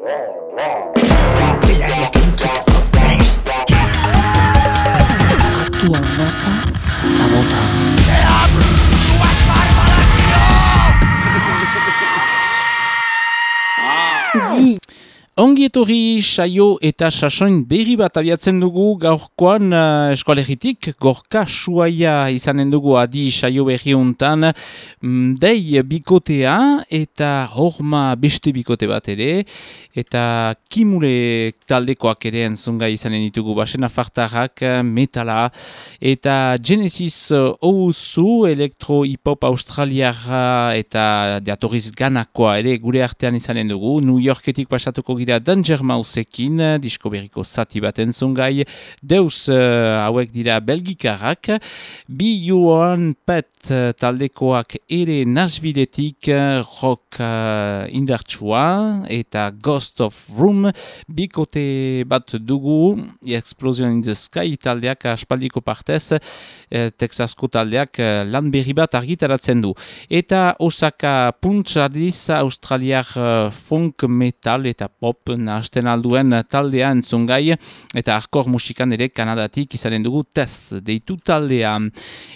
wrong. Ongi etorri saio eta sasoin berri bat abiatzen dugu gaurkoan uh, eskoalegitik, gorka suaia izanen dugu adi saio berri untan, mm, dei bikotea eta horma beste bikote bat ere, eta kimule taldekoak ere entzunga izanen ditugu basen afartarrak, metala, eta Genesis ouzu, elektro hip-hop australiara eta diatoriz ganakoa ere gure artean izanen dugu, New Yorketik pasatuko gira Danger Mouseekin, disko berriko zati bat entzungai, deus uh, hauek dira belgikarrak, bi joan pet uh, taldekoak ere nasbiletik uh, rock uh, indartsua eta Ghost of Room, bikote bat dugu, Explosion in the Sky taldeak aspaldiko partez, uh, Texasko taldeak uh, lan berri bat argitaratzen du. Eta Osaka Punchadiz, Australiar uh, funk metal eta pop nahasten alduen taldea entzungai eta arkor musikan ere Kanadatik izanen dugu tez deitu taldea.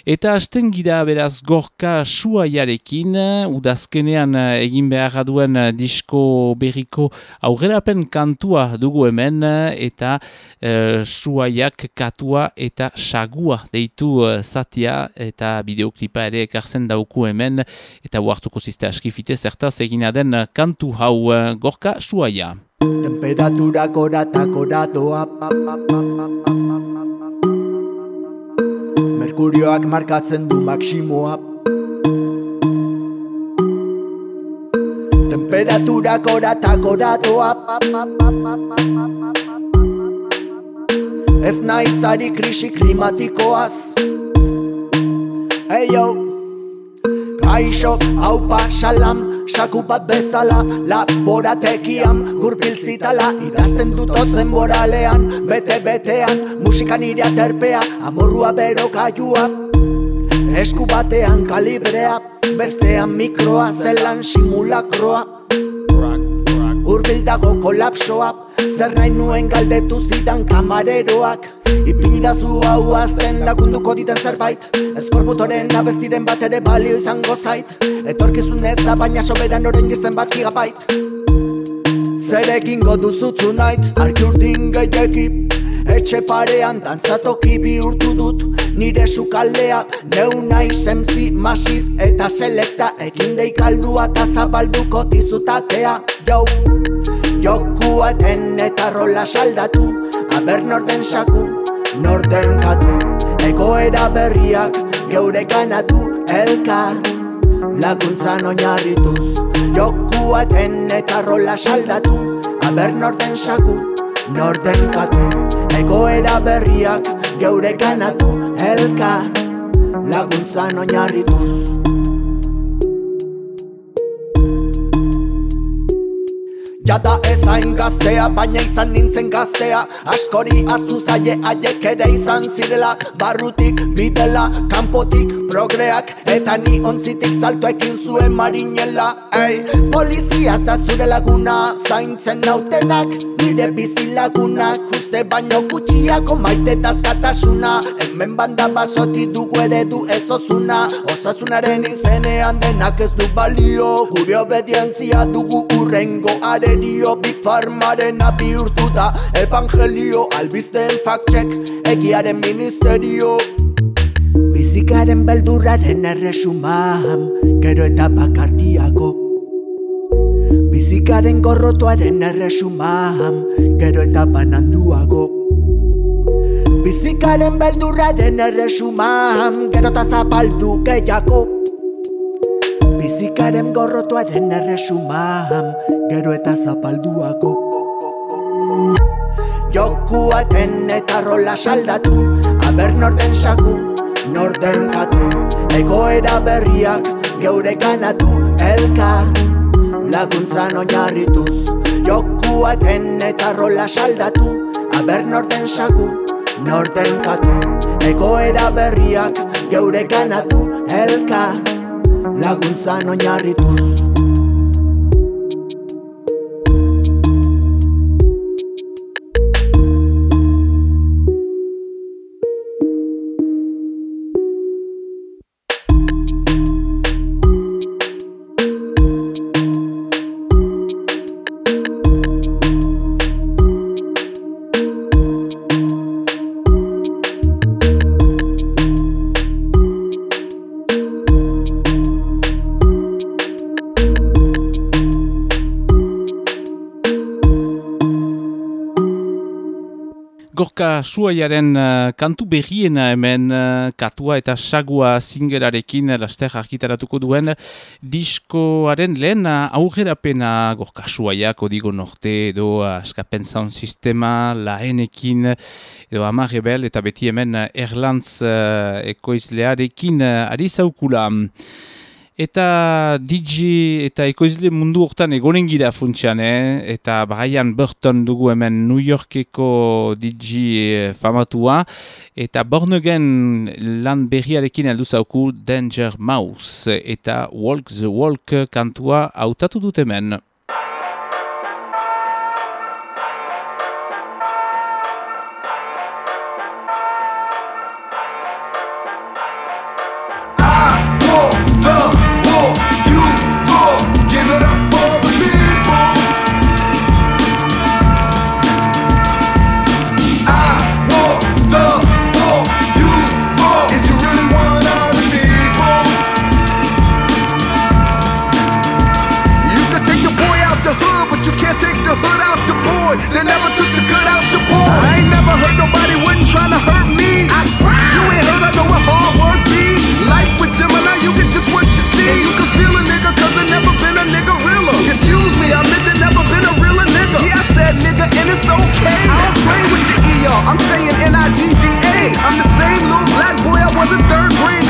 Eta hasten gira beraz gorka suaiarekin, udazkenean egin behar duen disko berriko aurrerapen kantua dugu hemen eta e, suaiak katua eta sagua deitu e, zatia eta bideoklipa ere ekartzen dauku hemen eta huartuko ziste askifite zertaz egina den kantu hau e, gorka suaia. Temperatura korata koratoa Merkurioak markatzen du maksimoa Temperatura korata koratoa Ez naizari krisi klimatikoaz Hey yo Kaixo, haupa, salam, saku bat bezala Laboratekian gurpil zitala Idazten dut ozen boralean Bete-betean musika nire aterpea Amorrua bero kaiua. Esku batean kalibrea Bestean mikroa zelan simulakroa. Urbil dago kolapsoa Zer nahi nuen galdetu zidan kamareroak Ipinidazu hau azten lagunduko diten zerbait. Ez korbutoren abestiren bat ere balio izango zait. Etorkizun ez da baina soberan oren gizen bat gigabait. Zerekin goduzutzu nait, arki urdin gehiagip Etxe parean dantzatoki bihurtu dut. Nire sukaldea neu nahi semzi masif Eta selekta egin deikaldua eta zabalduko dizutatea Jau, jokua eta rola saldatu Aber norden saku norden katu. Egoera berriak geure kanatu elkar. Laguntzan oinarrituz Jokua eten eta rola saldatu. Aber norden saku norden katu. Egoera berriak geure kanatu elkar. Laguntzan oinarrituz Jada ezain gaztea, baina izan nintzen gaztea. Askori aztu zaie aiek ere izan zirela. Barrutik, bidela, kanpotik, progreak. Eta ni ontzitik saltoekin zuen marinela. Ei, polizia da zure laguna Zaintzen nautenak, nire bizilagunak Uste baino gutxiako maite dazkatasuna. Hemen banda basoti dugu eredu ez ozuna Osasunaren izenean denak ez du balio Gure obedientzia dugu urrengo are misterio Big Pharmaren abihurtu da. Evangelio albizten fact check Egiaren ministerio. Bizikaren beldurraren erresumam Gero eta bakartiako. Bizikaren gorrotuaren erresumam Gero eta bananduago. Bizikaren beldurraren erresumam Gero eta zapaldu gehiago Bizikaren gorrotuaren erresumam gero eta zapalduako Jokuaten eta rola saldatu Aber norden saku, norden katu. Egoera berriak geure ganatu Elka laguntzan oinarrituz. Jokuaten eta rola saldatu Aber norden saku, norden katu. Egoera berriak geure ganatu Elka laguntzan oinarrituz Suaiaren uh, kantu berriena hemen uh, katua eta sagua zingerarekin laster argitaratuko duen diskoaren lehen uh, aurrerapena gorka suaia kodigo norte edo uh, askapen sound sistema laenekin edo amarebel eta beti hemen erlantz uh, ekoizlearekin uh, ari zaukula. Eta DJ eta ekoizle mundu hortan egonen gira funtsian, eh? eta Brian Burton dugu hemen New Yorkeko DJ eh, famatua, eta bornegen lan berriarekin aldu zauku Danger Mouse, eta Walk the Walk kantua hautatu dut hemen. trying to hurt me. I cry. You ain't heard, I know what hard work be. Life with Gemini, you get just what you see. You can feel a nigga, cause there never been a nigga realer. Excuse me, I meant there never been a realer nigga. Yeah, I said nigga, and it's okay. I don't play with the ER, I'm saying N-I-G-G-A. I'm the same little black boy I was in third grade.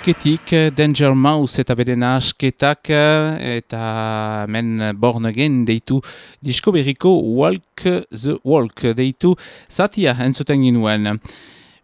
Yorketik Danger Mouse eta bere asketak eta men born again deitu disko berriko Walk the Walk deitu zatia entzuten ginuen.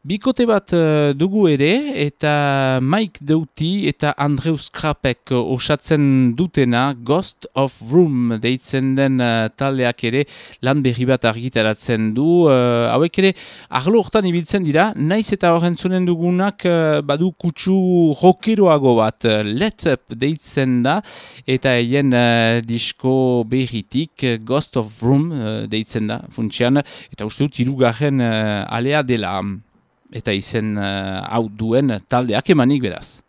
Bikote bat uh, dugu ere, eta Mike Douti eta Andreus Krapek osatzen dutena Ghost of Room deitzen den uh, taldeak ere lan berri bat argitaratzen du. Uh, hauek ere, arlo hortan ibiltzen dira, naiz eta horren zunen dugunak uh, badu kutsu rokeroago bat Let Up deitzen da, eta eien uh, disko berritik Ghost of Room deitzen da, funtsian, eta uste dut irugarren alea dela eta izen uh, hau duen taldeak emanik beraz.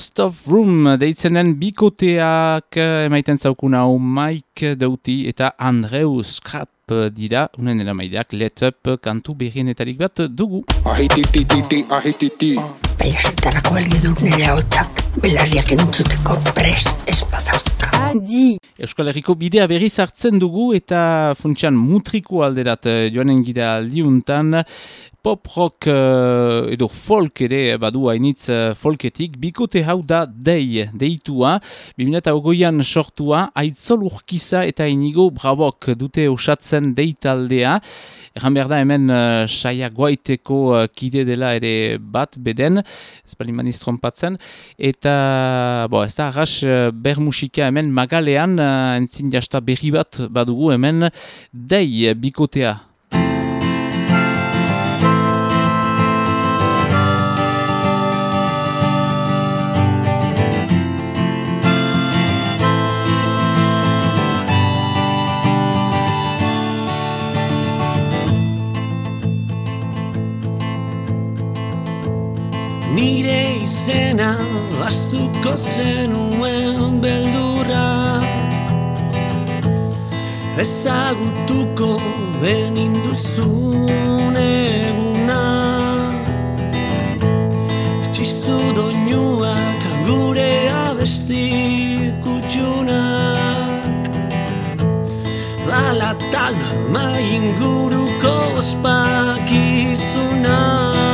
Ghost of Room deitzen den bikoteak eh, emaiten zaukun hau Mike Douti eta Andreu Scrap dira, unen eramaideak Let Up kantu berrienetarik bat dugu. Ahititititi, ahititi. Balio dut nire hotzak belarriak entzuteko prest ez badauka. Euskal Herriko bidea berriz hartzen dugu eta funtsian mutriku alderat eh, joanen gira aldiuntan pop rock uh, edo folk ere badu hainitz uh, folketik, bikote hau da dei, deitua, 2008an sortua, aitzol urkiza eta inigo brabok dute osatzen deitaldea, Erran behar da hemen uh, saia guaiteko uh, kide dela ere bat beden, ez bali maniz trompatzen, eta bo, ez da arras uh, ber musika hemen magalean, uh, entzin jasta berri bat badugu hemen, dei bikotea. Nire izena bastuko zenuen beldurra. Ezagutuko benin duzun eguna. Txistu doinuak gure abesti kutxunak Bala talba mai inguruko ospakizunak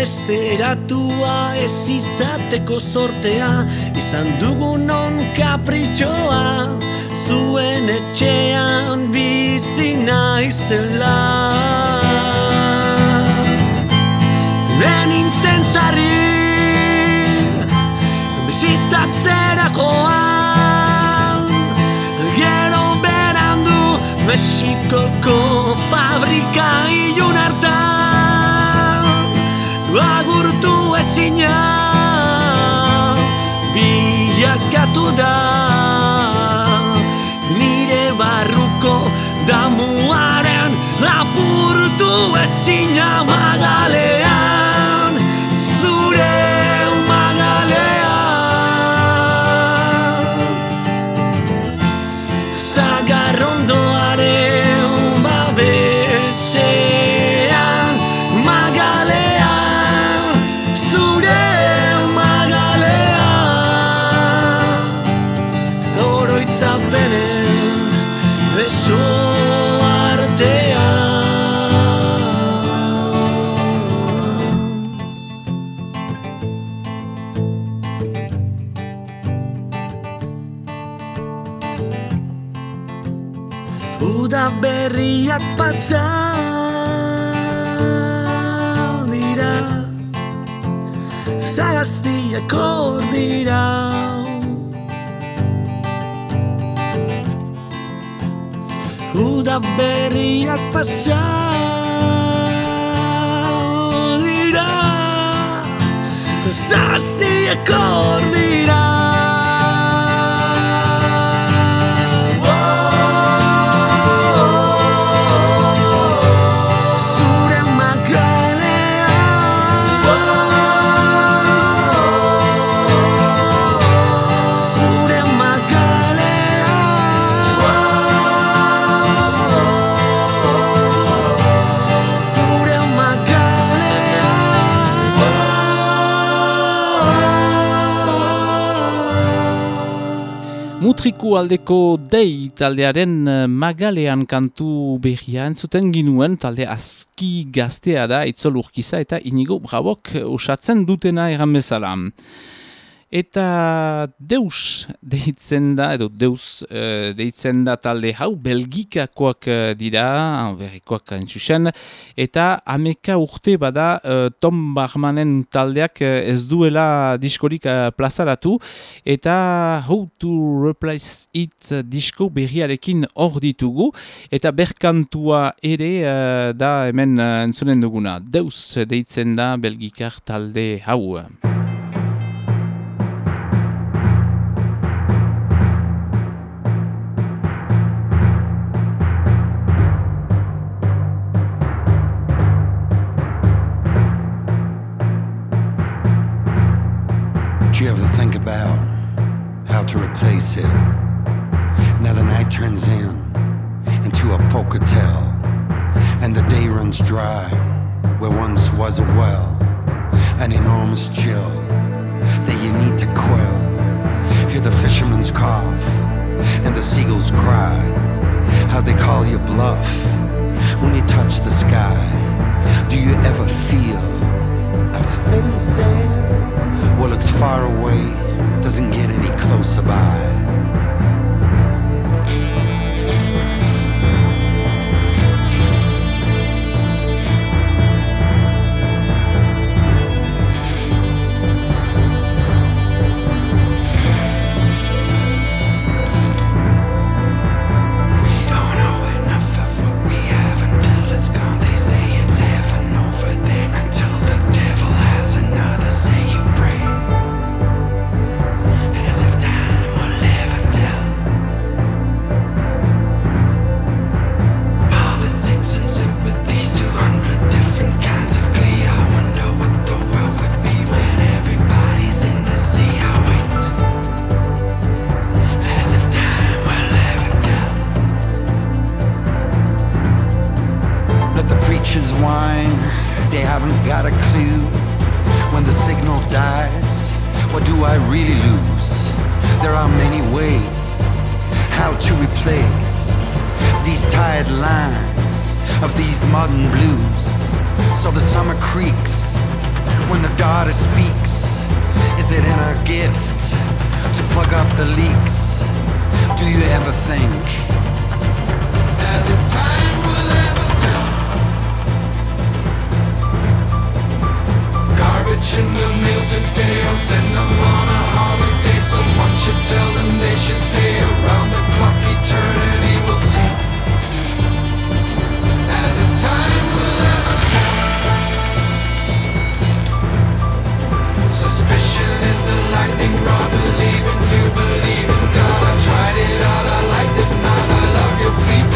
Erbesteratua ez izateko sortea. Izan dugunon kapritxoa Zuen etxean bizi naizela. Benintzen sarri Bizitatzerakoan Gero berandu Mexikoko fabrika ilun hartan Agurtu ezina Bilakatu da. Nire barruko damuaren Lapurtu ezina magalean Hor dira Uda berriak pasa dira. Zagaztiak hor dira eskualdeko dei taldearen eh, magalean kantu berria entzuten ginuen talde aski gaztea da itzol urkiza eta inigo brabok usatzen dutena egan bezala. Eta deus deitzen da, edo deus uh, deitzen da talde hau, belgikakoak uh, dira, berrikoak entzusen, eta ameka urte bada uh, Tom Barmanen taldeak ez duela diskorik uh, plazaratu, eta How to Replace It disko berriarekin hor ditugu, eta berkantua ere uh, da hemen uh, entzunen duguna. Deus deitzen da belgikar talde hau. To replace it? Now the night turns in into a poker tell, and the day runs dry where once was a well, an enormous chill that you need to quell. Hear the fisherman's cough and the seagulls cry, how they call you bluff when you touch the sky. Do you ever feel after setting sail? What looks far away doesn't get any closer by. Preachers whine, they haven't got a clue. When the signal dies, what do I really lose? There are many ways how to replace these tired lines of these modern blues. So the summer creaks when the daughter speaks. Is it in her gift to plug up the leaks? Do you ever think? As if time In the mail today. I'll send them on a holiday. Someone should tell them they should stay around the clock. Eternity will see. As if time will ever tell. Suspicion is the lightning rod. Believe in you, believe in God. I tried it out, I liked it not. I love your feet,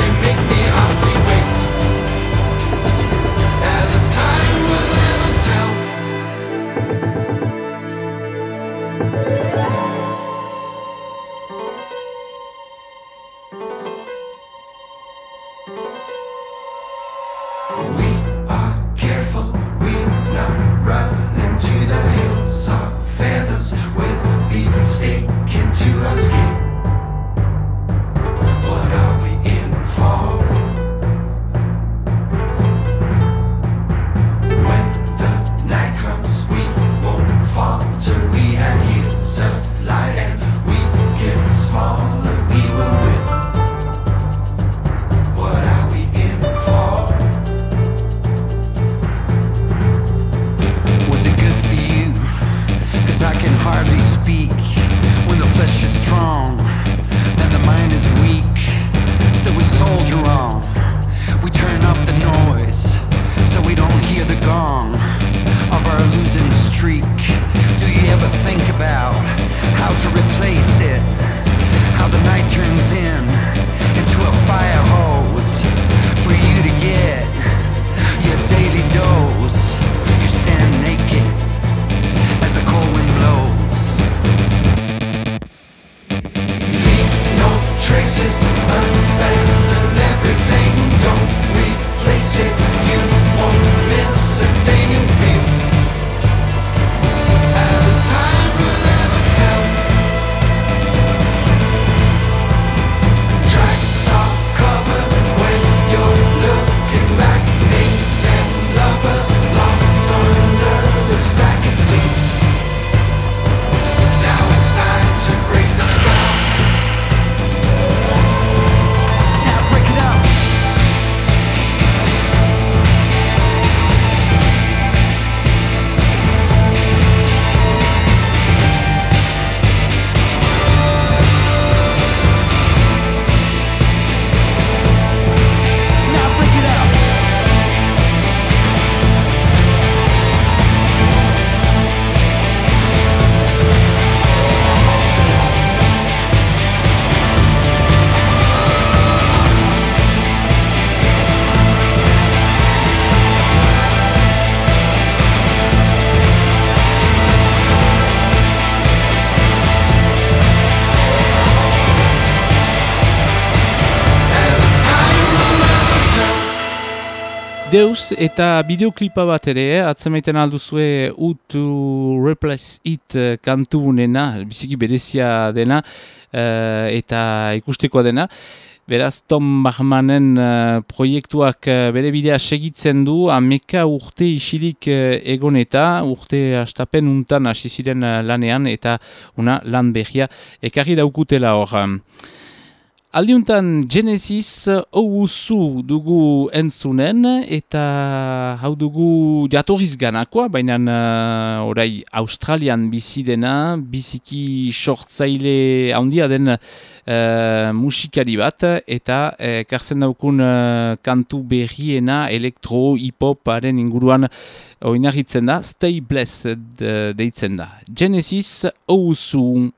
I can hardly speak when the flesh is strong and the mind is weak. Still, we soldier on. We turn up the noise so we don't hear the gong of our losing streak. Do you ever think about how to replace it? How the night turns in into a fire hose for you to get your daily dose. You stand naked replace Deus eta bideoklipa bat ere, eh? atzemaiten alduzue U to Replace It eh, kantu unena, biziki berezia dena eh, eta ikustekoa dena. Beraz, Tom Bachmanen uh, proiektuak uh, bere bidea segitzen du, ameka urte isilik uh, egon eta urte astapen untan hasi ziren uh, lanean eta una lan behia ekarri daukutela hor. Aldiuntan Genesis ouzu dugu entzunen eta hau dugu jatorriz ganakoa, baina uh, orai Australian bizi dena, biziki sortzaile handia den uh, musikari bat eta uh, karzen daukun uh, kantu berriena elektro, hip-hoparen inguruan oinarritzen da, Stay Blessed deitzen da. Genesis ouzu.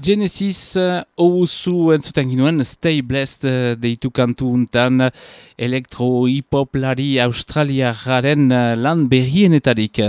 Genesis uh, entzuten ginuen Stay Blessed uh, deitu kantu untan elektro hipoplari australiararen uh, lan berrienetarik.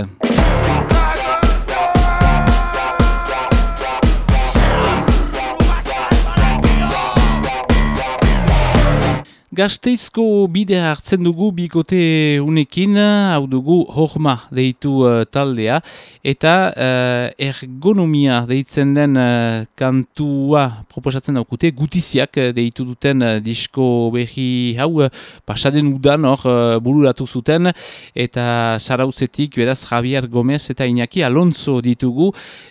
Gasteizko bidea hartzen dugu bikote unekin, hau dugu horma deitu uh, taldea, eta uh, ergonomia deitzen den uh, kantua proposatzen daukute, gutiziak deitu duten disko behi hau pasaden udan hor bururatu zuten, eta sarauzetik beraz Javier Gomez eta Iñaki Alonso ditugu,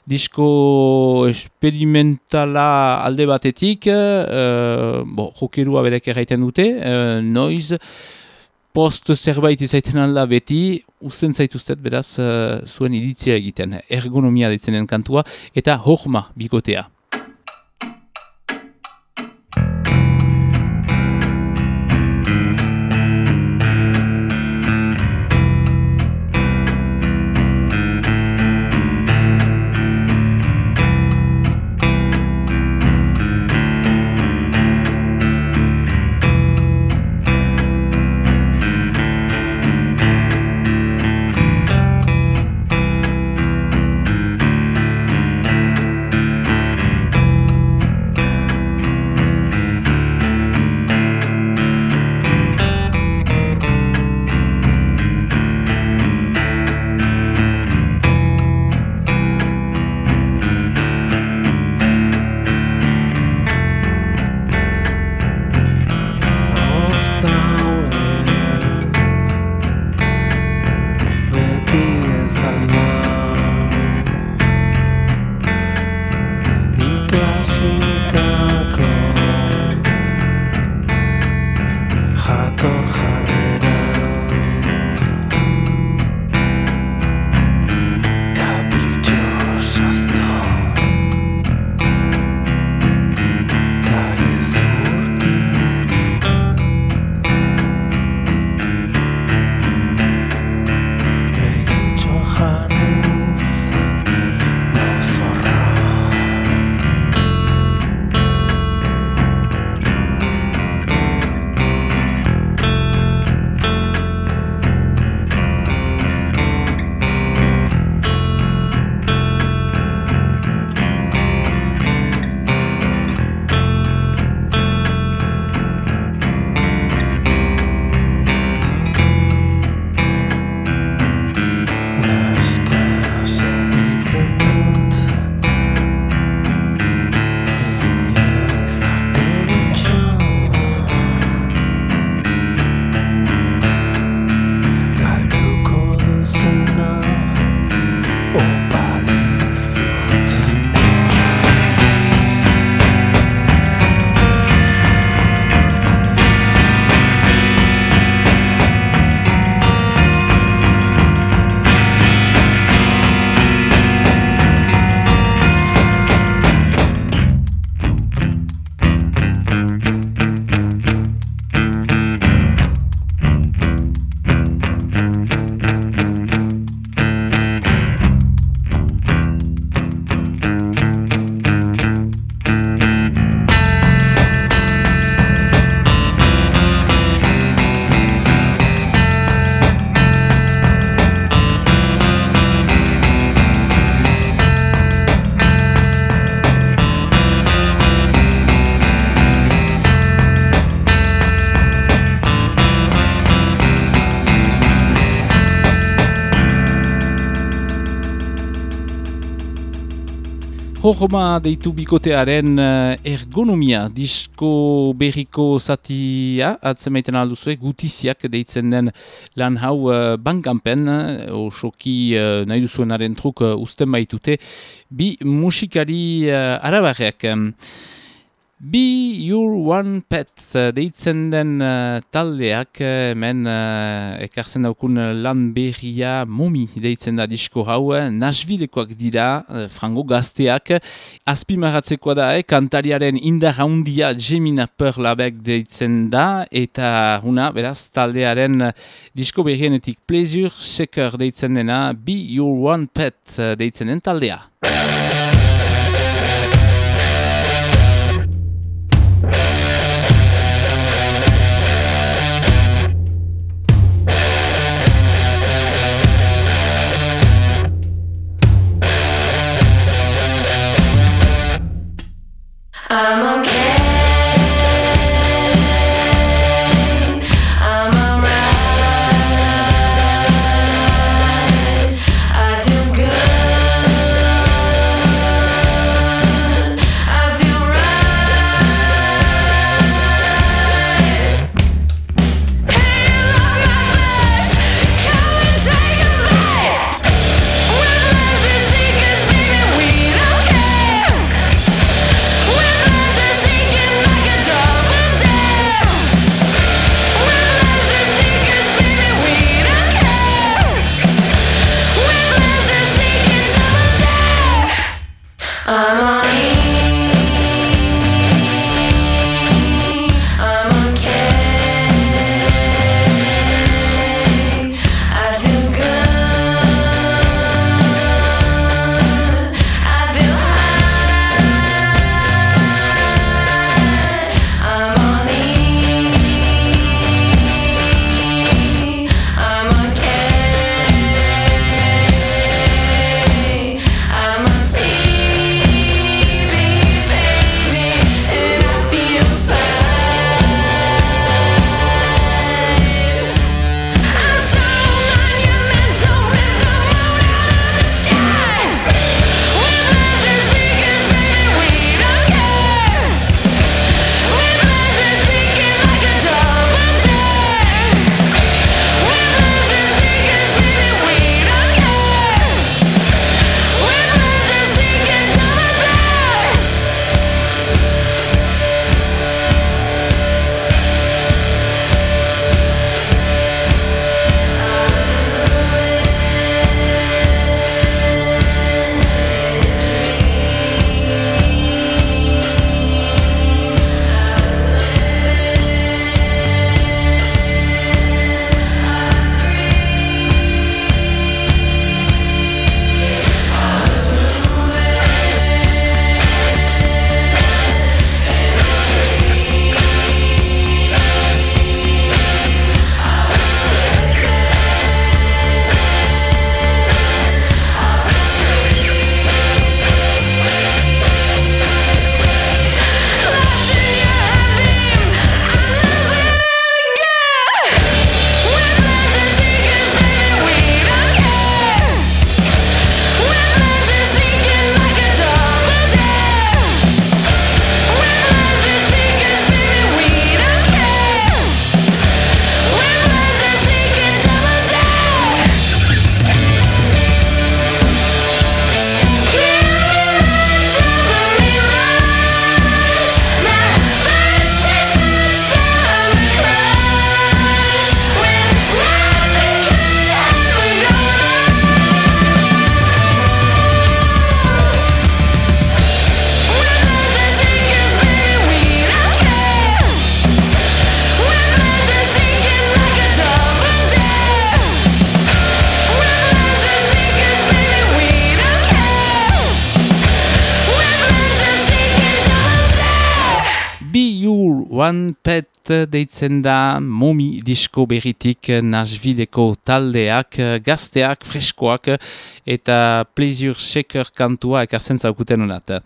disko experimentala alde batetik, uh, bo, jokerua berek erraiten dute, uh, noiz, post zerbait izaiten alda beti, usten zaituztet beraz uh, zuen iritzia egiten, ergonomia ditzenen kantua, eta horma bikotea. Horma deitu bikotearen eh, ergonomia disko berriko zatia, atzemaiten alduzue, gutiziak deitzen den lan hau uh, bankanpen, uh, osoki uh, nahi duzuenaren truk uh, usten baitute, bi musikari uh. Be Your One Pet uh, deitzen den uh, taldeak uh, hemen uh, ekartzen daukun lan berria momi deitzen da disko hau Nashvillekoak dira, uh, frango gazteak azpimarratzekoa da, eh, kantariaren indar handia Gemina Perlabek deitzen da eta huna, beraz, taldearen uh, disko berrienetik Pleasure Shaker deitzen dena Be Your One Pet deitzen den taldea. Deitzen da momi disko berritik Nashvilleko taldeak, gazteak, freskoak eta Pleasure Shaker kantua ekartzen zaukuten honat.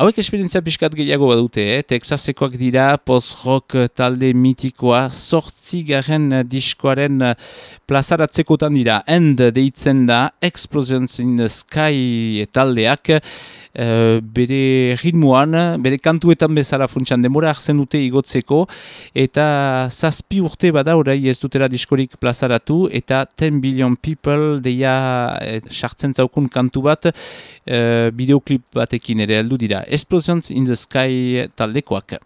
Hauek esperientzia pixkat gehiago badute, eh? Texasekoak dira post-rock talde mitikoa sortzi garen diskoaren plazaratzekotan dira. End deitzen da Explosions in the Sky taldeak Uh, bere ritmoan, bere kantuetan bezala funtsan demora hartzen dute igotzeko eta zazpi urte bada orai ez dutera diskorik plazaratu eta 10 billion people deia eh, sartzen zaukun kantu bat uh, bideoklip batekin ere heldu dira. Explosions in the Sky taldekoak.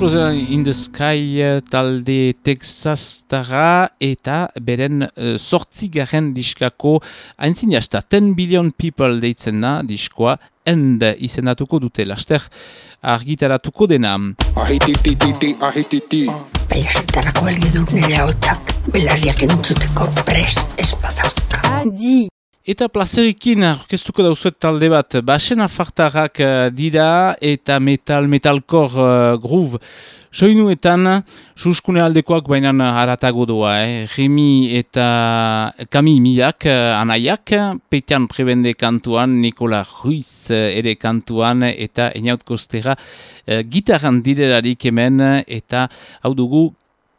Explosion in the Sky eh, talde Texastara eta beren uh, sortzigaren diskako haintzin jasta 10 billion people deitzen da diskoa end izendatuko dute laster argitaratuko dena. Ahititititi, ahititi. Balio dut nire hotzak belarriak entzuteko prest ez badauka. Adi. Eta plazerikin orkestuko dauzuet talde bat, basen afartarrak eh, dira eta metal, metalkor uh, groove. Soinuetan, suskune aldekoak bainan haratago doa, eh? Remi eta Kami Miak, eh, anaiak, Petian Prebende kantuan, Nikola Ruiz eh, ere kantuan, eta Einaut Kostera eh, gitarran direlarik hemen, eta hau dugu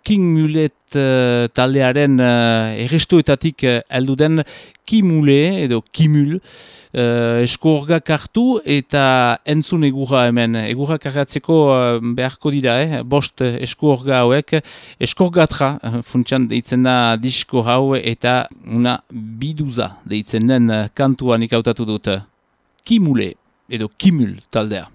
King Mulet uh, taldearen uh, errestuetatik uh, den Kimule edo Kimul uh, eskorgak hartu eta entzun egurra hemen. Egurra karratzeko uh, beharko dira, eh? bost eskorga hauek. Eskorgatra uh, funtsan deitzen da disko hau eta una biduza deitzen den kantuan ikautatu dut. Kimule edo Kimul taldea.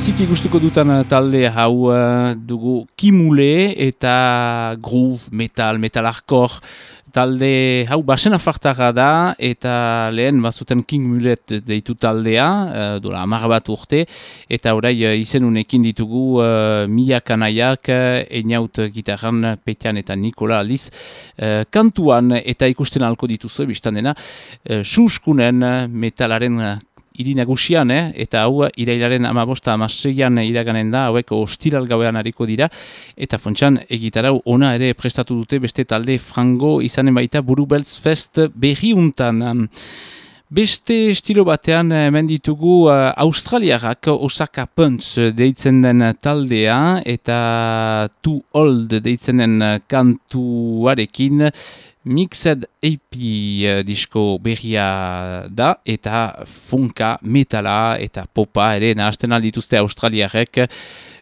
Biziki gustuko dutan eh, talde hau eh, dugu Kimule eta groove, metal, metal hardcore. Talde hau basen afartara da eta lehen bazuten King Mulet deitu taldea, uh, dola amar bat urte. Eta orai uh, izenunekin ditugu Mila Kanaiak, uh, Einaut gitarran, Petian eta Nikola Aliz uh, kantuan eta ikusten alko dituzu, biztan dena, uh, suskunen metalaren hiri nagusian, eh? eta hau irailaren amabosta amaseian iraganen da, hauek ostiral gauean hariko dira, eta fontxan egitarau ona ere prestatu dute beste talde frango izanen baita Burubeltz Fest berriuntan. Beste estilo batean hemen ditugu uh, Australiarrak Osaka Punch deitzen den taldea eta Too Old deitzen den kantuarekin Mixed AP uh, disko berria da eta funka, metala eta popa ere nahazten aldituzte australiarek.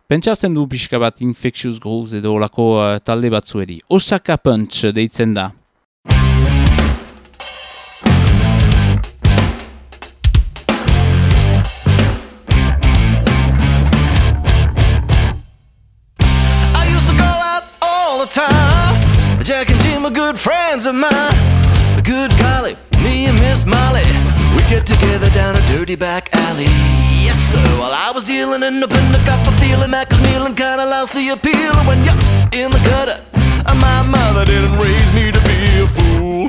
Pentsatzen du pixka bat Infectious Grooves edo olako uh, talde batzueri. Osaka Punch deitzen da. Good friends of mine. Good golly, me and Miss Molly, we get together down a dirty back alley. Yes, sir. While I was dealing in the I got my feeling Mac was kneeling, kinda lost the appeal when you're in the gutter. Uh, my mother didn't raise me to be a fool.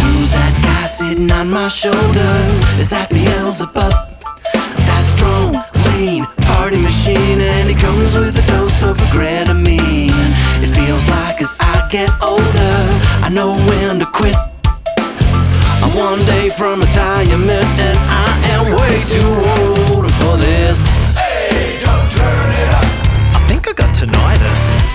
Who's that guy sitting on my shoulder? Is that Beelzebub? That strong, lean party machine, and he comes with a dose of regret of me. Feels like as I get older, I know when to quit. I'm one day from retirement, and I am way too old for this. Hey, don't turn it up. I think I got tinnitus.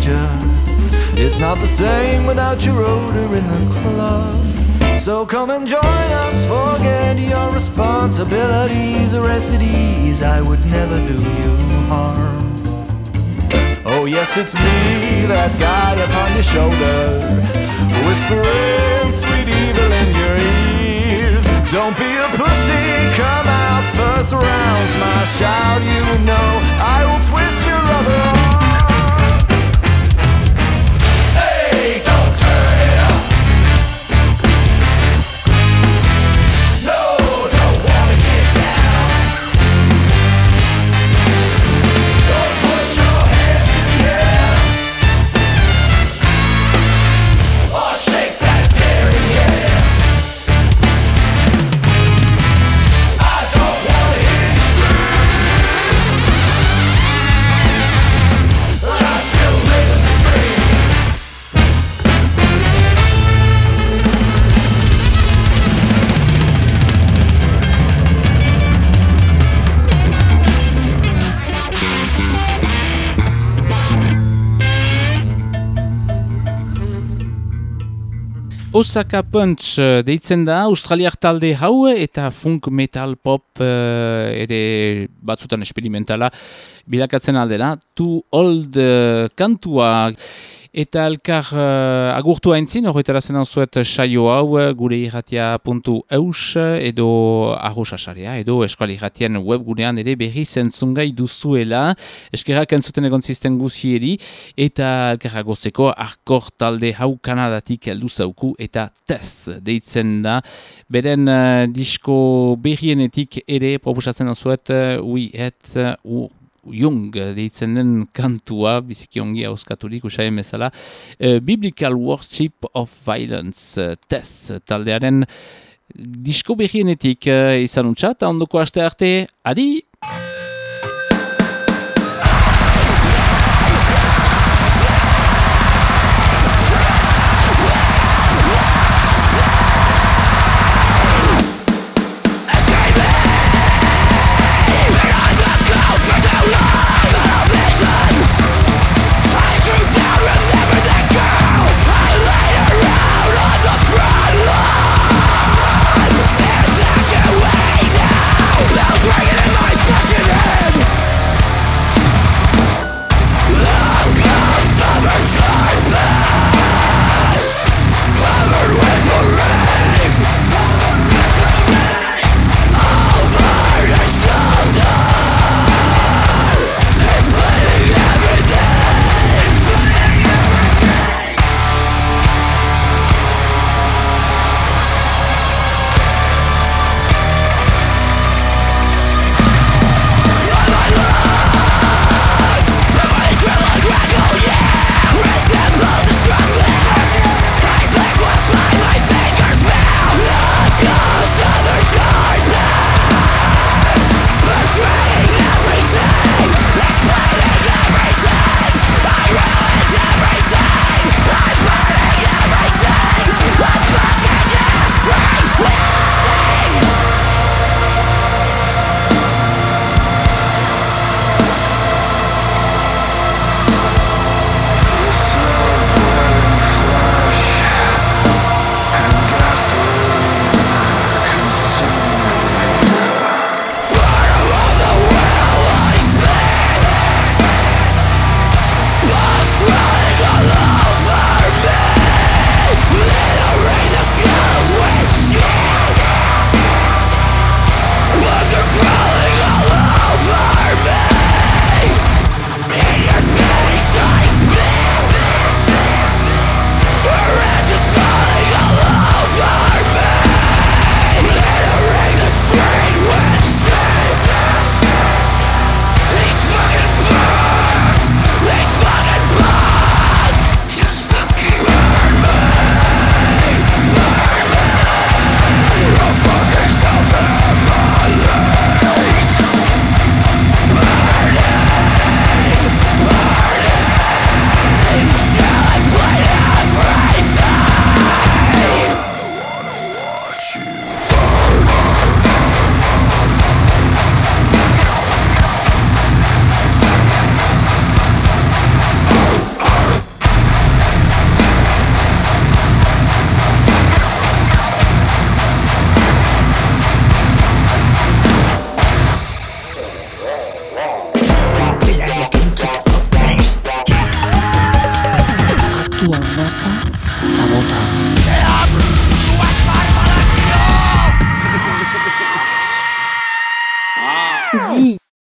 Ya. It's not the same without your odor in the club. So come and join us, forget your responsibilities, rest at ease. I would never do you harm. Oh, yes, it's me, that guy upon your shoulder, whispering sweet evil in your ears. Don't be a pussy, come out first rounds, my shout, you know I will twist your other Osaka Punch eh, deitzen da, australiar talde hau eta funk metal pop uh, ere batzutan experimentala bilakatzen aldera. Too old uh, kantua eta elkar uh, agurtu haintzin, horretara zen zuet saio hau gure irratia puntu eus edo arrosasarea edo eskuali irratien webgunean ere berri zentzungai duzuela. Eskerrak entzuten egon zisten guzieri eta elkar agurtzeko arkor talde hau kanadatik heldu zauku eta tez deitzen da. Beren uh, disko berrienetik ere proposatzen zuet uh, ui et uh, Jung deitzen den kantua, biziki ongi hauskaturik usai emezala, uh, Biblical Worship of Violence uh, tez taldearen disko berrienetik uh, izan untxat, ondoko aste arte, adi!